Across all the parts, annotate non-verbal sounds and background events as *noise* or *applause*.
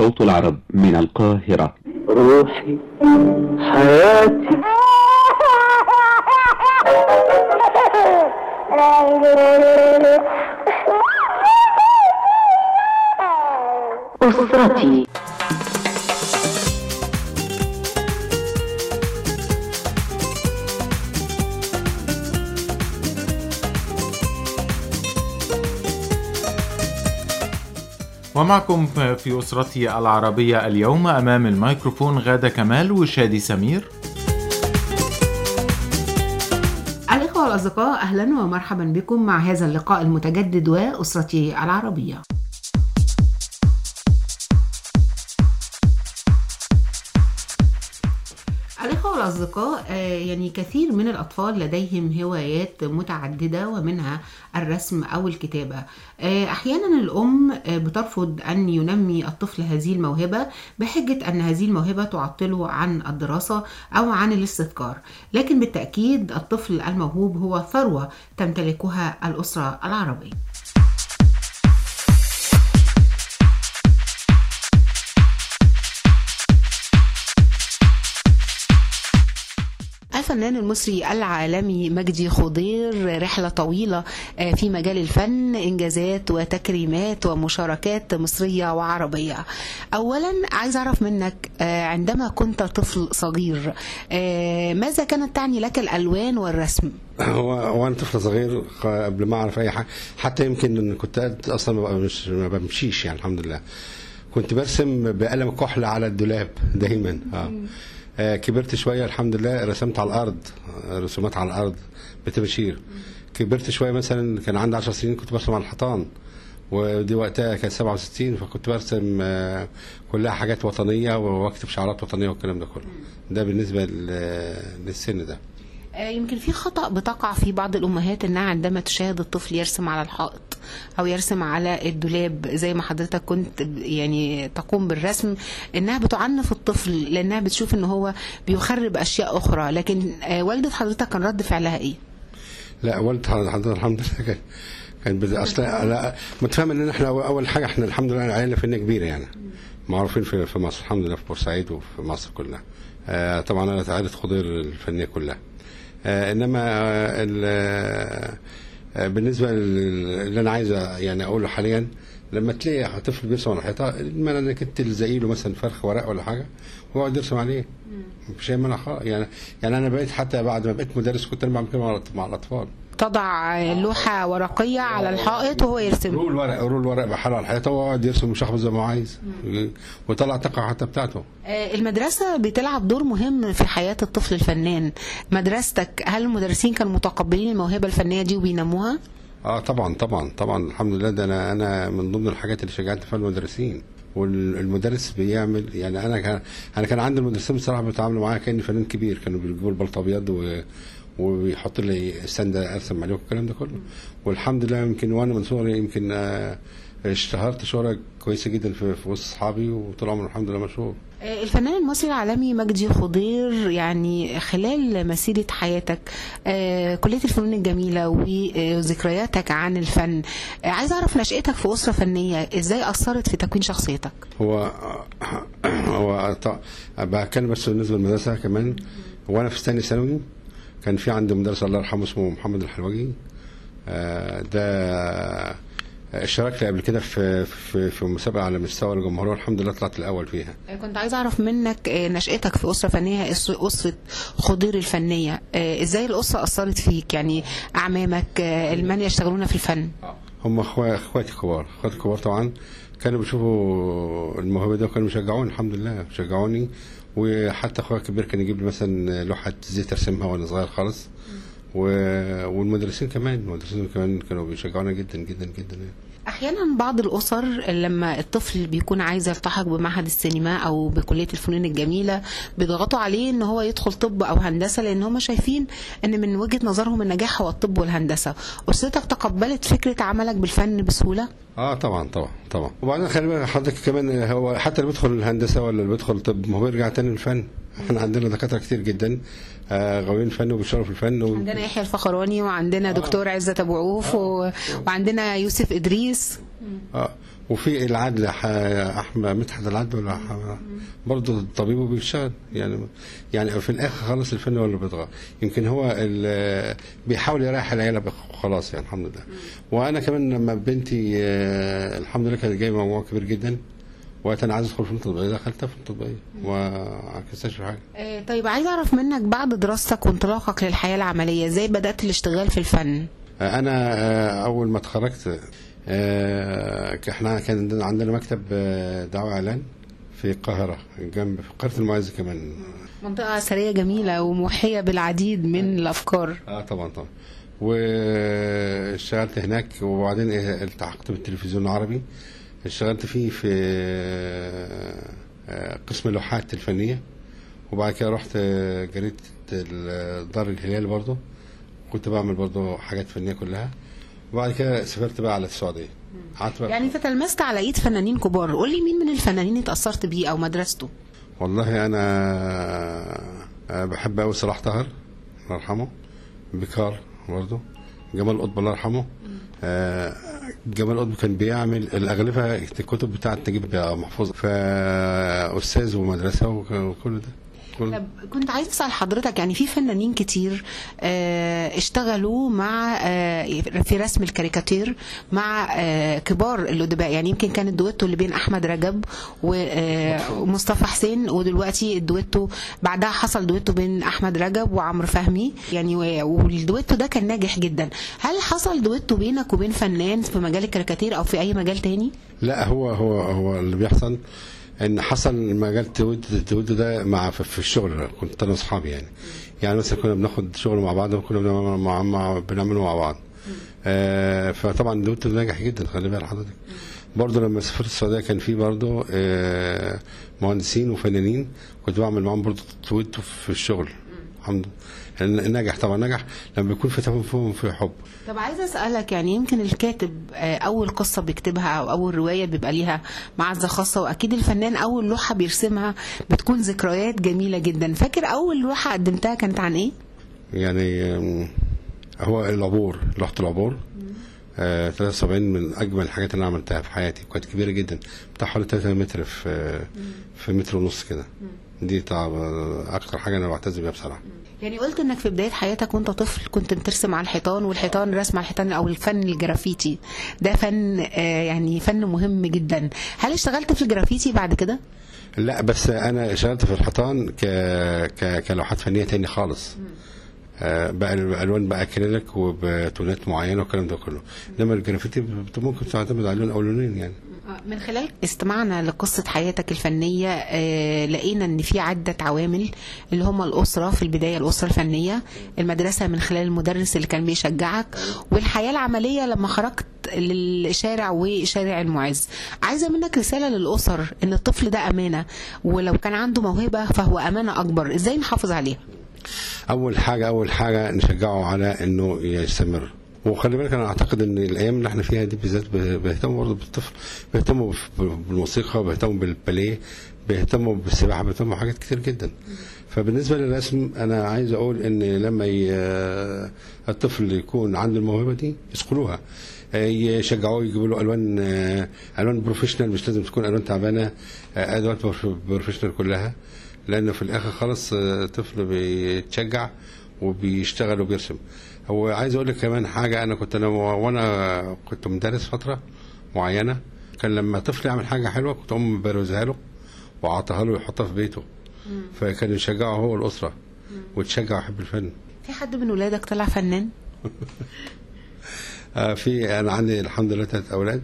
صوت العرب من القاهرة. روحي حياتي. أسرتي. ومعكم في أسرتي العربية اليوم أمام الميكروفون غادة كمال وشادي سمير. الإخوة والأصدقاء أهلا ومرحبا بكم مع هذا اللقاء المتجدد وأسرتي العربية. الإخوة والأصدقاء آه، يعني كثير من الأطفال لديهم هوايات متعددة ومنها الرسم أو الكتابة. آه، أحيانا الأم آه، بترفض أن ينمي الطفل هذه الموهبة بحجة أن هذه الموهبة تعطله عن الدراسة أو عن الاستذكار. لكن بالتأكيد الطفل الموهوب هو ثروة تمتلكها الأسرة العربية. الفنان المصري العالمي مجدي خضير رحلة طويلة آه، في مجال الفن إنجازات وتكريمات ومشاركات مصرية وعربية. أولا عايز أعرف منك آه، عندما كنت طفل صغير آه، ماذا كانت تعني لك الألوان والرسم؟ *clears throat* هو وأنا طفل صغير قبل ما أعرف أي حاجة حتى يمكن إن كنت أصلا ما بمش- ما بمشيش يعني الحمد لله. كنت برسم بقلم كحل على الدولاب دايما آه. آه، كبرت شوية الحمد لله. رسمت على الأرض آه، رسومات على الأرض بتبشير. كبرت شوية مثلا كان عندي 10 سنين كنت برسم على الحيطان ودي وقتها كانت 67 فكنت برسم آه، كلها حاجات وطنية وأكتب شعارات وطنية والكلام ده كله. ده بالنسبة لل- للسن ده. آه، يمكن في خطأ بتقع في بعض الأمهات إنها عندما تشاهد الطفل يرسم على الحائط أو يرسم على الدولاب زي ما حضرتك كنت يعني تقوم بالرسم إنها بتعنف الطفل لأنها بتشوف إن هو بيخرب أشياء أخرى. لكن آه، والدة حضرتك كان رد فعلها إيه؟ لا والد حضرتك الحمد لله كان كان بد- أصل لا متفاهم إن إحنا أول حاجة إحنا الحمد لله عائله فنيه كبيرة يعني. معروفين في مصر الحمد لله في بورسعيد وفي مصر كلها. آه طبعا أنا عائله خضير الفنية كلها. آه إنما آه آه بالنسبة لل- اللي أنا عايز يعني أقوله حاليا لما تلاقي طفل بيرسم على الحيطة ما أنا كنت تلزقي له مثلا فرخ ورق ولا حاجة ويقعد يرسم عليه. مفيش اي مانع خالص. يعني يعني أنا بقيت حتى بعد ما بقيت مدرس كنت أنا بعمل كده مع الأطفال. تضع لوحة ورقية على الحائط وهو يرسم. رول ورق رول ورق بحاله على الحيطة ويقعد يرسم ويشخبط زي ما هو عايز. ويطلع الطاقه حتى بتاعته. آه، المدرسة بتلعب دور مهم في حياة الطفل الفنان. مدرستك هل المدرسين كانوا متقبلين الموهبة الفنية دي وبينموها؟ آه طبعا طبعا طبعا. الحمد لله ده أنا أنا من ضمن الحاجات اللي شجعت فيها المدرسين. والمدرس بيعمل يعني أنا كان أنا كان عندي المدرسين بصراحة بيتعاملوا معايا كأني فنان كبير. كانوا بيجيبوا البلطه أبيض ويحط لي ستاند أرسم عليه والكلام ده كله والحمد لله يمكن وأنا من صغري يمكن آه، اشتهرت شهرة كويسة جدا في, وسط أصحابي وطول عمري الحمد لله مشهور آه، الفنان المصري العالمي مجدي خضير يعني خلال مسيرة حياتك آه، كلية الفنون الجميلة وذكرياتك عن الفن عايز أعرف نشأتك في أسرة فنية إزاي أثرت في تكوين شخصيتك؟ هو هو بتكلم بس بالنسبة للمدرسة كمان وأنا في ثاني ثانوي كان في عندي مدرس الله يرحمه اسمه محمد الحلوجي. آه، ده اشتركت قبل كده في في في مسابقة على مستوى الجمهورية الحمد لله طلعت الأول فيها. آه، كنت عايز أعرف منك آه، نشأتك في أسرة فنية أس- أسرة خضير الفنية. آه، إزاي الأسرة أثرت فيك؟ يعني أعمامك آه، من يشتغلون في الفن؟ هم أخواتي الكبار أخواتي الكبار طبعا. كانوا بيشوفوا الموهبة دي وكانوا بيشجعوني الحمد لله. بيشجعوني. وحتى أخويا الكبير كان يجيب لي مثلا لوحة زيت أرسمها وأنا صغير خالص. والمدرسين كمان المدرسين كمان كانوا بيشجعونا جدا جدا جدا يعني. أحيانا بعض الأسر لما الطفل بيكون عايز يلتحق بمعهد السينما أو بكلية الفنون الجميلة بيضغطوا عليه إن هو يدخل طب أو هندسة لأن هم شايفين إن من وجهة نظرهم النجاح هو الطب والهندسة. أسرتك تقبلت فكرة عملك بالفن بسهولة؟ آه طبعا طبعا طبعا. وبعدين خلي بالك حضرتك كمان هو حتى اللي بيدخل الهندسة ولا اللي بيدخل طب هو بيرجع تاني للفن. إحنا عندنا دكاترة كتير جدا. غاويين فن وبيشتغلوا في الفن و... عندنا يحيى الفخراني وعندنا دكتور عزت أبو عوف و... وعندنا يوسف إدريس. آه. وفي العدل ح- أحمد مدحت العدل ولا ح- برضه طبيب وبيشتغل. يعني يعني في الآخر خالص الفن هو اللي بيطغى يمكن هو ال- بيحاول يريح العيلة خلاص يعني الحمد لله. وأنا كمان لما بنتي آه، الحمد لله كانت جايبه مجموع كبير جدا. وقت أنا عايز أدخل فنون تطبيقيه دخلتها فنون تطبيقيه وما عكستش في حاجة. آه، طيب عايز أعرف منك بعد دراستك وانطلاقك للحياة العملية إزاي بدأت الاشتغال في الفن؟ أنا آه، أول ما اتخرجت آه، إحنا كان عندنا مكتب آه، دعوة إعلان في القاهرة جنب في قرية المعز كمان. منطقة اثريه جميلة وموحيه بالعديد من الأفكار. آه طبعا طبعا. واشتغلت هناك وبعدين إيه، التحقت بالتلفزيون العربي. اشتغلت فيه في آه، قسم اللوحات الفنية. وبعد كده رحت آه، جريده ال- دار الهلال برضه كنت بعمل برضه حاجات فنية كلها. وبعد كده سافرت بقى على السعودية. قعدت بقى يعني فتلمست على ايد فنانين كبار. قول لي مين من الفنانين اتأثرت بيه أو مدرسته؟ والله أنا آه، بحب قوي صلاح طاهر الله يرحمه. بكار برضه جمال قطب الله يرحمه. آه، جمال قطب كان بيعمل الاغلفه الكتب بتاعت نجيب محفوظ فأستاذ ومدرسة وك- وكل ده. طب كنت عايز أسأل حضرتك يعني في فنانين كتير آه، اشتغلوا مع آه، في رسم الكاريكاتير مع كبار الأدباء. يعني يمكن كان الدويتو اللي بين أحمد رجب ومصطفى حسين ودلوقتي الدويتو بعدها حصل دويتو بين أحمد رجب وعمرو فهمي. يعني والدويتو ده كان ناجح جدا. هل حصل دويتو بينك وبين فنان في مجال الكاريكاتير أو في أي مجال تاني؟ لا هو هو هو اللي بيحصل. إن حصل مجال تود تود ده مع في, الشغل كنت أنا وأصحابي يعني. يعني مثلا كنا بناخد شغل مع بعض وكنا بنعمل مع, مع بنعمله مع بعض. آه فطبعا دوت ناجح جدا خلي بالك حضرتك. برضه لما سافرت السعودية كان في برضه آه مهندسين وفنانين كنت بعمل معاهم برضه تويتو في الشغل. الحمد لله. نجح طبعا نجح لما بيكون في تفاهم في حب. طب عايزة أسألك يعني يمكن الكاتب آه، أول قصة بيكتبها أو أول رواية بيبقى ليها معزة خاصة وأكيد الفنان أول لوحة بيرسمها بتكون ذكريات جميلة جدا. فاكر أول لوحة قدمتها كانت عن إيه؟ يعني هو العبور لوحة العبور. آه 73 من أجمل الحاجات اللي أنا عملتها في حياتي كانت كبيرة جدا. بتاع حوالي 3 متر في في متر ونص كده. دي طبعا أكتر حاجة أنا بعتز بيها بصراحة. يعني قلت إنك في بداية حياتك وأنت طفل كنت بترسم على الحيطان والحيطان رسم على الحيطان أو الفن الجرافيتي. ده فن آه، يعني فن مهم جدا. هل اشتغلت في الجرافيتي بعد كده؟ لا بس أنا اشتغلت في الحيطان ك... ك... كلوحات فنية تاني خالص. آه، بقى الألوان بقى اكريليك وبتونات معينة والكلام ده كله. إنما الجرافيتي ممكن تعتمد على لون أو لونين يعني. من خلال استماعنا لقصة حياتك الفنية آه، لقينا إن في عدة عوامل اللي هم الأسرة في البداية الأسرة الفنية المدرسة من خلال المدرس اللي كان بيشجعك والحياة العملية لما خرجت للشارع وشارع المعز. عايزة منك رسالة للأسر إن الطفل ده أمانة ولو كان عنده موهبة فهو أمانة أكبر. إزاي نحافظ عليها؟ أول حاجة أول حاجة نشجعه على إنه يستمر. وخلي بالك أنا اعتقد ان الأيام اللي إحنا فيها دي بالذات بيهتموا برضه بالطفل بيهتموا بالموسيقى بيهتموا بالباليه بيهتموا بالسباحة بيهتموا بحاجات كتير جدا. فبالنسبة للرسم أنا عايز أقول ان لما. الطفل يكون عنده الموهبة دي يسقلوها يشجعوه يجيبوا له ألوان ألوان professional مش لازم تكون ألوان تعبانة أدوات professional كلها. لأنه في الآخر خالص آه، طفل بيتشجع وبيشتغل وبيرسم. هو عايز أقول لك كمان حاجة أنا كنت أنا وأنا كنت مدرس فترة معينة كان لما طفل يعمل حاجة حلوة كنت أقوم بروزها له وأعطيها له يحطها في بيته. فكان يشجعه هو الأسرة وتشجع يحب الفن. في حد من ولادك طلع فنان؟ *laughs* آه، في أنا عندي الحمد لله ثلاث أولاد.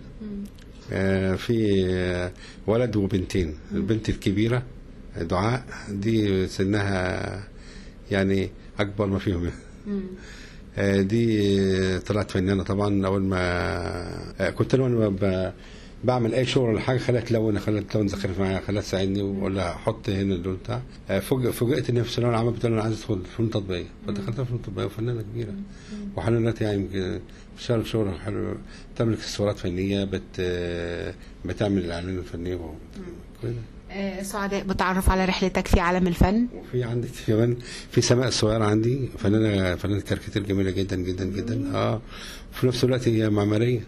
آه، في آه، ولد وبنتين. البنت الكبيرة دعاء دي سنها يعني أكبر ما فيهم يعني. دي طلعت فنانة طبعا. أول ما آه، كنت أنا بعمل أي شغل ولا حاجة خليها تلون خليها تلون ذاكرت معايا خليها تساعدني وأقول لها حط هنا اللون بتاع. آه، فوج- فوجئت ان في الثانوية العامة بتقول أنا عايز أدخل فنون تطبيقية. فدخلت فنون تطبيقية وفنانة كبيرة. وحنانات يعني بتشتغل شغل حلو بتعمل اكسسوارات فنية بت آه، بتعمل الإعلان الفنيه كده آه، سعداء بتعرف على رحلتك في عالم الفن؟ وفي عندك كمان في سماء الصغيرة عندي فنانة فنانة كاريكاتير جميلة جدا جدا جدا آه. وفي نفس الوقت هي معمارية.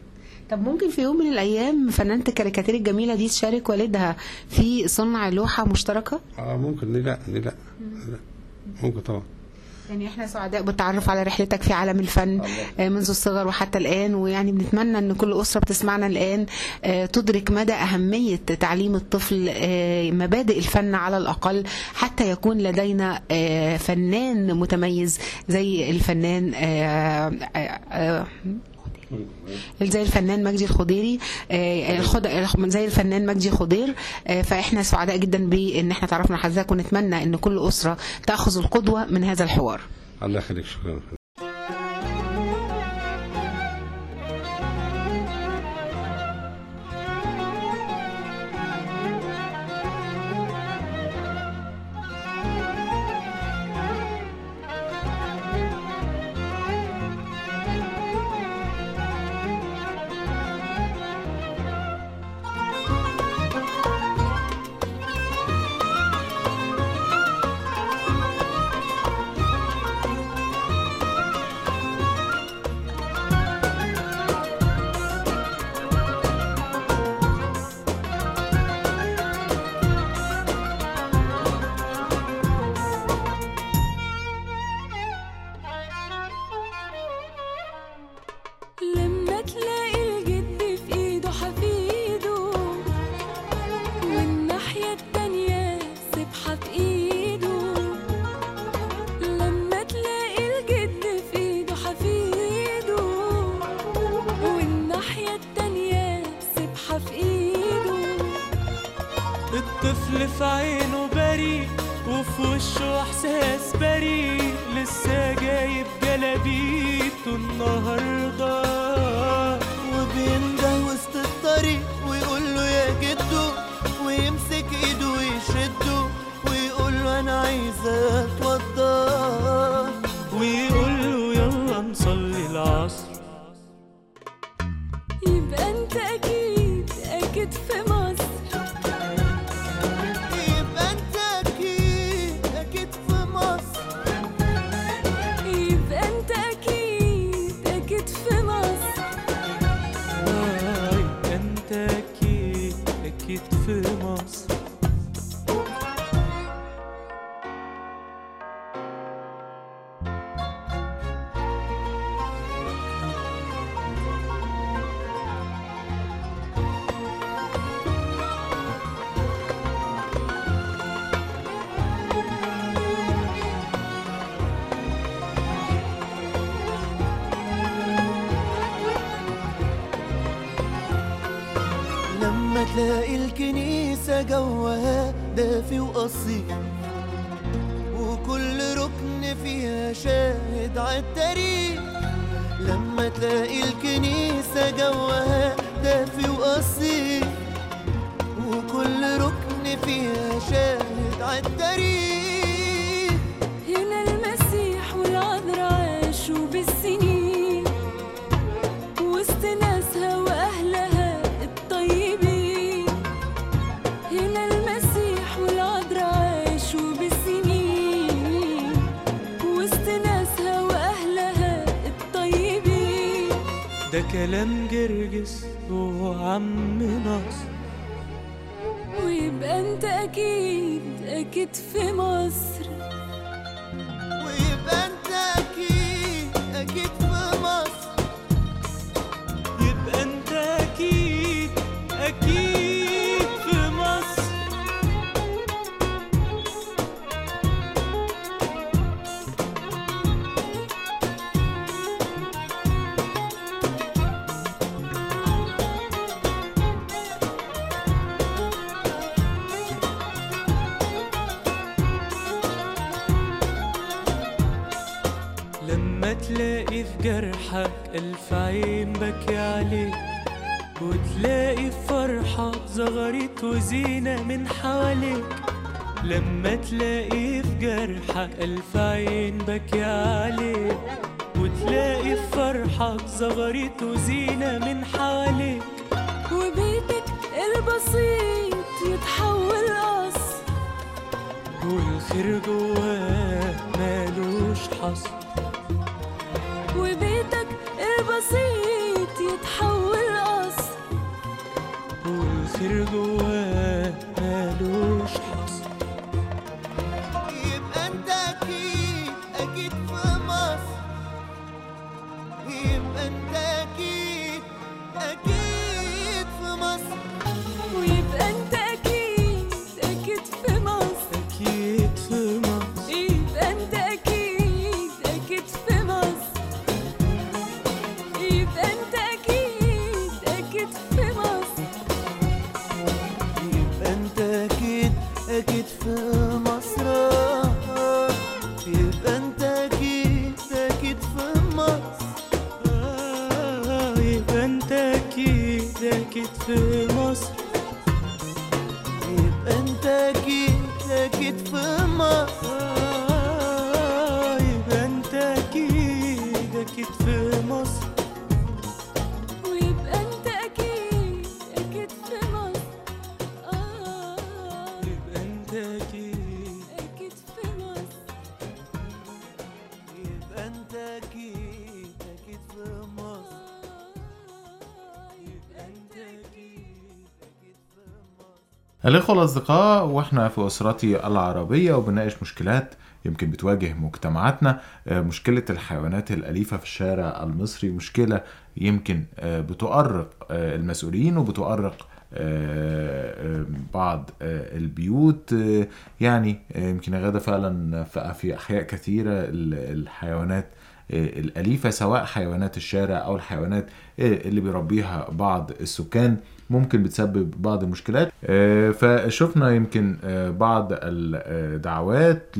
طب ممكن في يوم من الأيام فنانة الكاريكاتير الجميلة دي تشارك والدها في صنع لوحة مشتركة؟ آه ممكن ليه لأ ليه لأ لأ. ممكن طبعا. يعني إحنا سعداء بالتعرف على رحلتك في عالم الفن آه، منذ الصغر وحتى الآن ويعني بنتمنى إن كل أسرة بتسمعنا الآن آه، تدرك مدى أهمية تعليم الطفل آه، مبادئ الفن على الأقل حتى يكون لدينا فنان متميز زي الفنان زي الفنان مجدي الخضيري آه، الخض... زي الفنان مجدي خضير آه، فإحنا سعداء جدا بإن إحنا تعرفنا حضرتك ونتمنى إن كل أسرة تأخذ القدوة من هذا الحوار. الله يخليك شكرا. تلاقي الكنيسة جواها دافي وأصيل وكل ركن فيها شاهد عالتاريخ لما تلاقي الكنيسة جواها دافي وأصيل وكل ركن فيها شاهد عالتاريخ كلام جرجس وعم نصر ويبقى انت أكيد أكيد في مصر. بسيط يتحول قص والخير جواه مالوش حصر. وبيتك البسيط يتحول قصر والخير جواه أكيد الإخوة الأصدقاء وإحنا في أسرتي العربية وبنناقش مشكلات يمكن بتواجه مجتمعاتنا. آه، مشكلة الحيوانات الأليفة في الشارع المصري مشكلة يمكن آه، بتؤرق آه، المسؤولين وبتؤرق بعض البيوت. يعني يمكن غادة فعلا في- أحياء كثيرة ال- الحيوانات الأليفة سواء حيوانات الشارع أو الحيوانات آه، اللي بيربيها بعض السكان ممكن بتسبب بعض المشكلات. آه، فشفنا يمكن آه، بعض الدعوات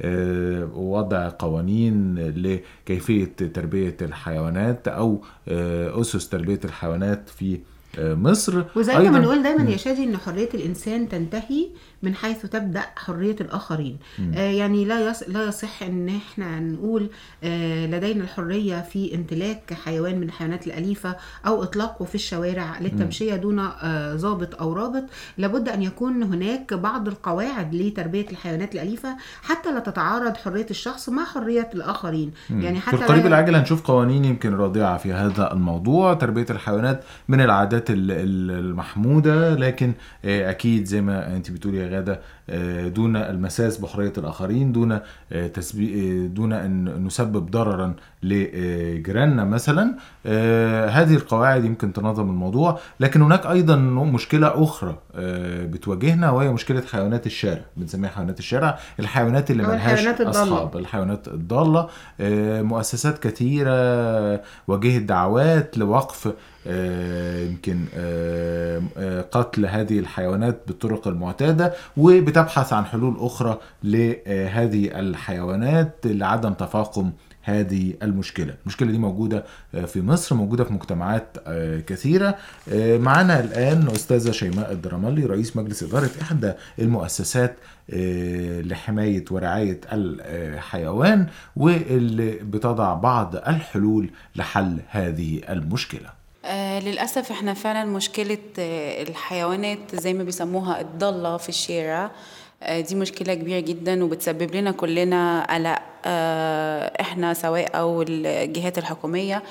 لوضع قوانين لكيفية تربية الحيوانات أو أسس تربية الحيوانات في مصر. وزي ما بنقول دايما يا شادي إن حرية الإنسان تنتهي من حيث تبدأ حرية الآخرين. آه يعني لا يص... لا يصح إن إحنا نقول آه لدينا الحرية في امتلاك حيوان من الحيوانات الأليفة أو إطلاقه في الشوارع للتمشية دون آه ضابط أو رابط. لابد أن يكون هناك بعض القواعد لتربية الحيوانات الأليفة حتى لا تتعارض حرية الشخص مع حرية الآخرين. يعني في حتى القريب لا- العاجل هنشوف قوانين يمكن رادعة في هذا الموضوع. تربية الحيوانات من العادات ال- ال- المحمودة لكن آه، أكيد زي ما أنت بتقولي يا غادة آه، دون المساس بحرية الآخرين دون آه،. آه، دون أن نسبب ضررا لجيراننا مثلا هذه القواعد يمكن تنظم الموضوع لكن هناك أيضا مشكلة أخرى بتواجهنا وهي مشكلة حيوانات الشارع بنسميها حيوانات الشارع الحيوانات اللي ملهاش. أصحاب الحيوانات الضالة مؤسسات كثيرة واجهت دعوات لوقف يمكن آه، آه، قتل هذه الحيوانات بالطرق المعتادة وبتبحث عن حلول أخرى لهذه الحيوانات لعدم تفاقم هذه المشكلة. المشكلة دي موجودة آه، في مصر موجودة في مجتمعات آه، كثيرة. آه، معنا الآن أستاذة شيماء الدرملي رئيس مجلس إدارة إحدى المؤسسات آه، لحماية ورعاية الحيوان واللي بتضع بعض الحلول لحل هذه المشكلة. آه للأسف إحنا فعلا مشكلة آه الحيوانات زي ما بيسموها الضالة في الشارع آه دي مشكلة كبيرة جدا وبتسبب لنا كلنا قلق آه إحنا سواء أو الجهات الحكومية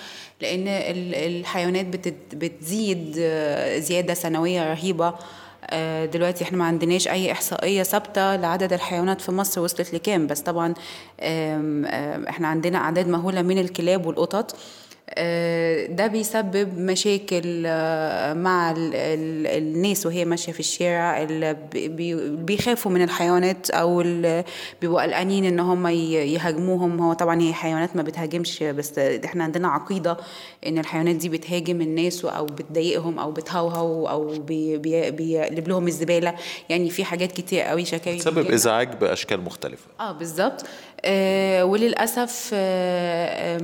لأن ال- الحيوانات بتزيد آه زيادة سنوية رهيبة. آه، دلوقتي إحنا ما عندناش أي إحصائية ثابتة لعدد الحيوانات في مصر وصلت لكام بس طبعا إحنا عندنا أعداد مهولة من الكلاب والقطط. ده بيسبب مشاكل آه، مع ال- ال- الناس وهي ماشية في الشارع بيخافوا من الحيوانات أو ال- بيبقوا قلقانين إن هم يهاجموهم. هو طبعا هي حيوانات ما بتهاجمش بس إحنا عندنا عقيدة إن الحيوانات دي بتهاجم الناس أو بتضايقهم أو بتهوهو بي- بيقلب لهم الزبالة. يعني في حاجات كتير قوي شكاوي تسبب بتجيلنا. إزعاج بأشكال مختلفة. آه بالظبط. آه وللأسف آه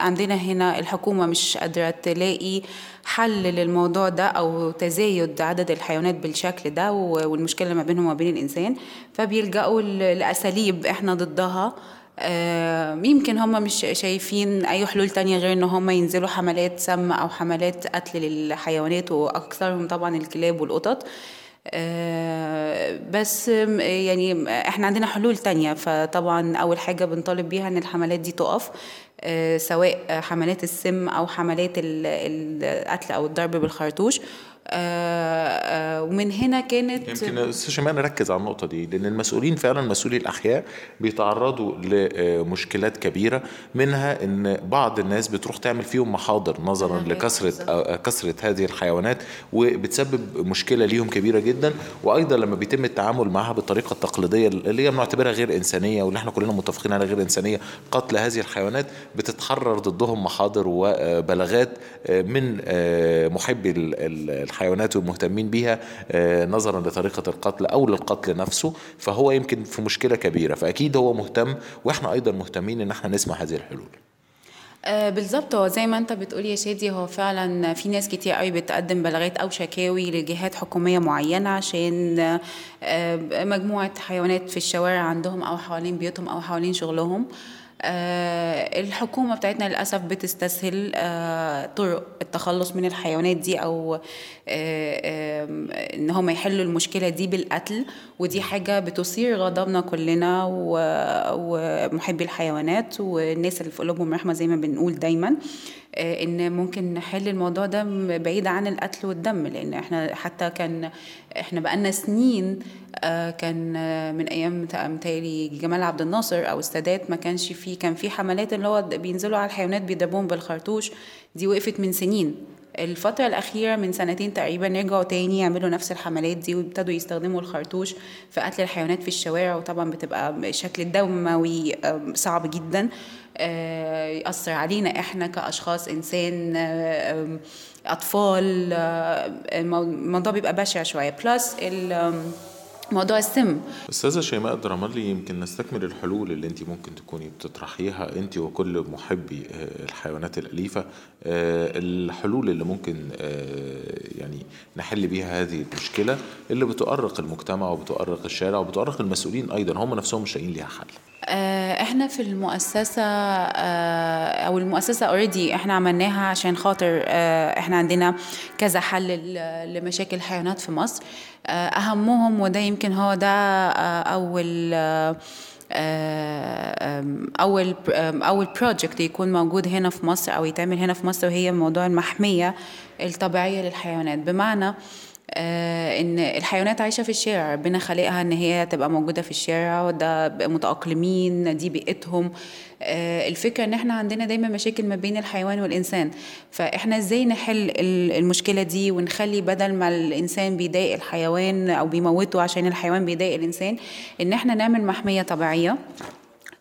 عندنا هنا الحكومة مش قادرة تلاقي حل للموضوع ده أو تزايد عدد الحيوانات بالشكل ده و- والمشكلة ما بينهم وما بين الإنسان فبيلجأوا ل- لأساليب إحنا ضدها. آه، يمكن هم مش شايفين أي حلول تانية غير إن هم ينزلوا حملات سم أو حملات قتل للحيوانات وأكثرهم طبعا الكلاب والقطط. آه، بس يعني إحنا عندنا حلول تانية فطبعا أول حاجة بنطالب بيها إن الحملات دي تقف. سواء حملات السم أو حملات ال- القتل أو الضرب بالخرطوش. آه، آه، ومن هنا كانت يمكن أستاذ شيماء نركز على النقطة دي لأن المسؤولين فعلا مسؤولي الأحياء بيتعرضوا لمشكلات كبيرة منها إن بعض الناس بتروح تعمل فيهم محاضر نظرا لكثرة. آه، كثرة هذه الحيوانات وبتسبب مشكلة ليهم كبيرة جدا وأيضا لما بيتم التعامل معها بالطريقة التقليدية اللي هي بنعتبرها غير إنسانية واللي إحنا كلنا متفقين عليها غير إنسانية قتل هذه الحيوانات بتتحرر ضدهم محاضر وبلاغات من آه، محبي ال- ال- الحيوانات والمهتمين بيها آه، نظرا لطريقة القتل أو للقتل نفسه فهو يمكن في مشكلة كبيرة. فأكيد هو مهتم وإحنا أيضا مهتمين إن إحنا نسمع هذه الحلول. آه، بالظبط. هو زي ما أنت بتقول يا شادي هو فعلا في ناس كتير قوي بتقدم بلاغات أو شكاوي لجهات حكومية معينة عشان آه، مجموعة حيوانات في الشوارع عندهم أو حوالين بيوتهم أو حوالين شغلهم. الحكومة بتاعتنا للأسف بتستسهل طرق التخلص من الحيوانات دي أو إن هم يحلوا المشكلة دي بالقتل ودي حاجة بتثير غضبنا كلنا ومحبي الحيوانات والناس اللي في قلوبهم رحمة زي ما بنقول دايما آه، إن ممكن نحل الموضوع ده بعيد عن القتل والدم لأن إحنا حتى كان إحنا بقالنا سنين آه، كان من أيام مت- متهيألي جمال عبد الناصر أو السادات ما كانش فيه كان في حملات اللي هو بينزلوا على الحيوانات بيضربوهم بالخرطوش دي وقفت من سنين. الفترة الأخيرة من سنتين تقريبا رجعوا تاني يعملوا نفس الحملات دي وابتدوا يستخدموا الخرطوش في قتل الحيوانات في الشوارع وطبعا بتبقى شكل دموي آم، صعب جدا. آه، يأثر علينا إحنا كأشخاص إنسان أطفال المو- الموضوع بيبقى بشع شوية. plus موضوع السم. أستاذة شيماء الدرمالي يمكن نستكمل الحلول اللي أنت ممكن تكوني بتطرحيها أنت وكل محبي آه، الحيوانات الأليفة. آه، الحلول اللي ممكن آه، يعني نحل بيها هذه المشكلة اللي بتؤرق المجتمع وبتؤرق الشارع وبتؤرق المسؤولين أيضا هم نفسهم مش لاقيين ليها حل. إحنا في المؤسسة آه، أو المؤسسة already إحنا عملناها عشان خاطر آه، إحنا عندنا كذا حل لمشاكل الحيوانات في مصر. آه، اهمهم وده يمكن هو ده آه، اول آه، آه، اول اول بروجكت يكون موجود هنا في مصر أو يتعمل هنا في مصر وهي موضوع المحمية الطبيعية للحيوانات. بمعنى آه، إن الحيوانات عايشة في الشارع ربنا خلقها إن هي تبقى موجودة في الشارع بقى متأقلمين دي بيئتهم. آه، الفكرة إن إحنا عندنا دايما مشاكل ما بين الحيوان والإنسان. فإحنا إزاي نحل ال- المشكلة دي ونخلي بدل ما الإنسان بيضايق الحيوان أو بيموته عشان الحيوان بيضايق الإنسان إن إحنا نعمل محمية طبيعية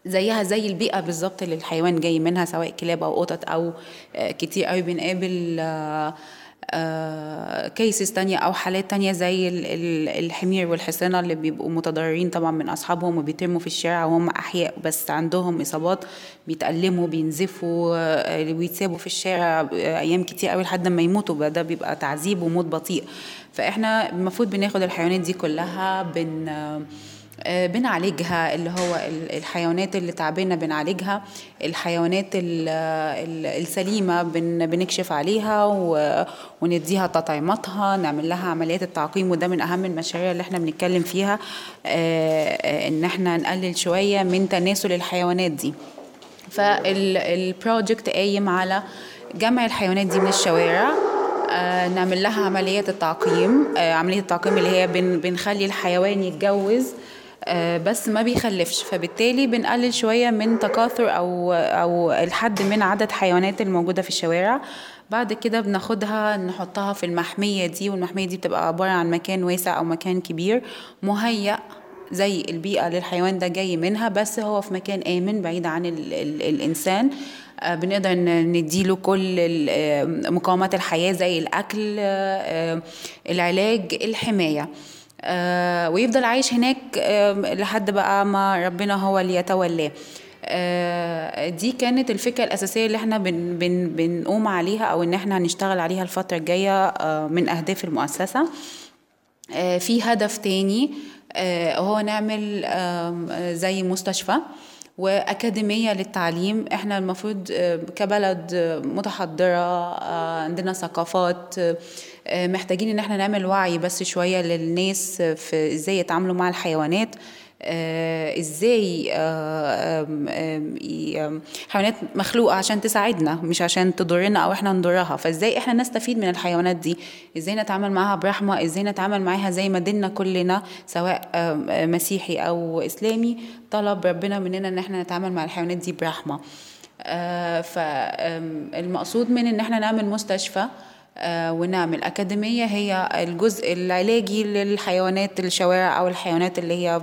زيها زي البيئة بالظبط اللي الحيوان جاي منها سواء كلاب أو قطط أو آه، كتير قوي بنقابل كيسز تانية أو حالات تانية زي ال- ال- الحمير والحصانة اللي بيبقوا متضررين طبعا من أصحابهم وبيترموا في الشارع وهم أحياء بس عندهم إصابات بيتألموا بينزفوا آه، بيتسابوا في الشارع آه، أيام كتير قوي لحد ما يموتوا ده بيبقى تعذيب وموت بطيء. فإحنا المفروض بناخد الحيوانات دي كلها بن آه، آه، بنعالجها اللي هو ال- الحيوانات اللي تعبانة بنعالجها الحيوانات ال- ال- السليمة بن- بنكشف عليها ونديها تطعيماتها نعمل لها عمليات التعقيم وده من أهم المشاريع اللي إحنا بنتكلم فيها آه، آه، إن إحنا نقلل شوية من تناسل الحيوانات دي. فالبروجكت قايم على جمع الحيوانات دي من الشوارع آه، نعمل لها عمليات التعقيم آه، عملية التعقيم اللي هي بن بنخلي الحيوان يتجوز آه، بس ما بيخلفش. فبالتالي بنقلل شوية من تكاثر أو أو الحد من عدد حيوانات الموجودة في الشوارع. بعد كده بناخدها نحطها في المحمية دي والمحمية دي بتبقى عبارة عن مكان واسع أو مكان كبير مهيأ زي البيئة اللي الحيوان ده جاي منها بس هو في مكان آمن بعيد عن ال ال الإنسان. آه، بنقدر نديله كل آه، مقومات الحياة زي الأكل آه، آه، العلاج الحماية. آه، ويفضل عايش هناك لحد بقى ما ربنا هو اللي يتولاه. آه، دي كانت الفكرة الأساسية اللي إحنا بن بن بنقوم عليها أو إن إحنا هنشتغل عليها الفترة الجاية آه، من أهداف المؤسسة. في هدف تاني هو نعمل زي مستشفى وأكاديمية للتعليم. إحنا المفروض كبلد متحضرة عندنا ثقافات محتاجين إن إحنا نعمل وعي بس شوية للناس في إزاي يتعاملوا مع الحيوانات آه، إزاي آه، حيوانات مخلوقة عشان تساعدنا مش عشان تضرنا أو إحنا نضرها. فإزاي إحنا نستفيد من الحيوانات دي؟ إزاي نتعامل معاها برحمة؟ إزاي نتعامل معاها زي ما ديننا كلنا سواء آه، مسيحي أو إسلامي طلب ربنا مننا إن إحنا نتعامل مع الحيوانات دي برحمة. فالمقصود من إن إحنا نعمل مستشفى آه، ونعمل أكاديمية هي الجزء العلاجي للحيوانات الشوارع أو الحيوانات اللي هي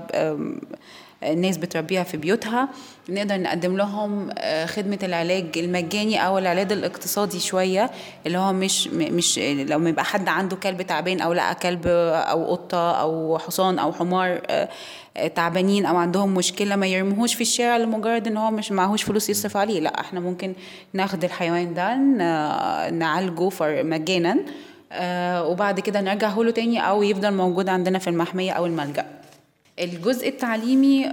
الناس بتربيها في بيوتها نقدر نقدم لهم آه، خدمة العلاج المجاني أو العلاج الاقتصادي شوية اللي هو مش مش لو يبقى حد عنده كلب تعبان أو لقى كلب أو قطة أو حصان أو حمار آه، تعبانين أو عندهم مشكلة ما يرموهوش في الشارع لمجرد إن هو مش معهوش فلوس يصرف عليه. لا إحنا ممكن ناخد الحيوان ده نعالجه مجانا آه، وبعد كده نرجعه له تاني أو يفضل موجود عندنا في المحمية أو الملجأ. الجزء التعليمي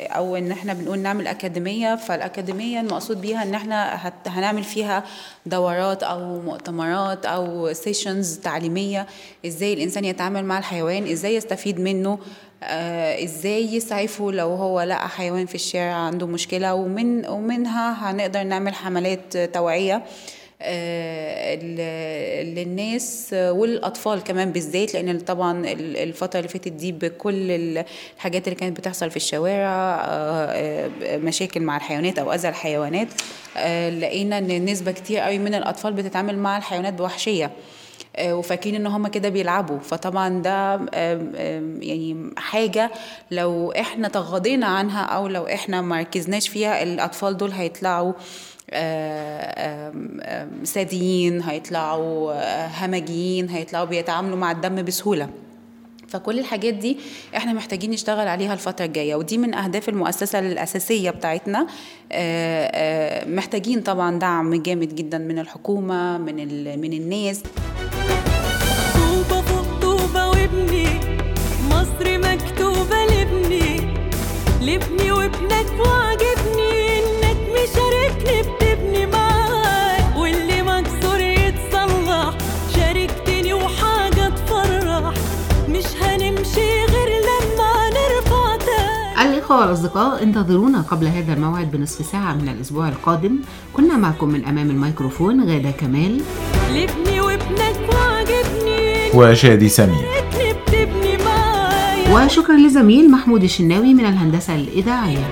أو إن إحنا بنقول نعمل أكاديمية فالأكاديمية المقصود بيها إن إحنا هنعمل فيها دورات أو مؤتمرات أو سيشنز تعليمية. إزاي الإنسان يتعامل مع الحيوان إزاي يستفيد منه آه، إزاي يسعفه لو هو لقى حيوان في الشارع عنده مشكلة. ومن ومنها هنقدر نعمل حملات توعية. للناس والأطفال كمان بالذات لأن طبعا ال- الفترة اللي فاتت دي بكل ال- الحاجات اللي كانت بتحصل في الشوارع آه، آه، مشاكل مع الحيوانات أو اذى الحيوانات آه، لقينا إن نسبة كتير قوي من الأطفال بتتعامل مع الحيوانات بوحشية آه، وفاكرين إن هم كده بيلعبوا. فطبعا ده يعني حاجة لو إحنا تغاضينا عنها أو لو إحنا ما ركزناش فيها الأطفال دول هيطلعوا آه، ساديين هيطلعوا آه، همجيين هيطلعوا بيتعاملوا مع الدم بسهولة. فكل الحاجات دي إحنا محتاجين نشتغل عليها الفترة الجاية ودي من أهداف المؤسسة الأساسية بتاعتنا. آه، آه، محتاجين طبعا دعم جامد جدا من الحكومة من من الناس. طوبة فوق طوبة وابني مصر مكتوبة لابني. لابني وابنك وعجبني. تاني الإخوة والأصدقاء انتظرونا قبل هذا الموعد بنصف ساعة من الأسبوع القادم. كنا معكم من أمام الميكروفون غادة كمال. لابني وابنك وعجبني. وشادي سمير. وشكرا لزميل محمود الشناوي من الهندسة الإذاعية.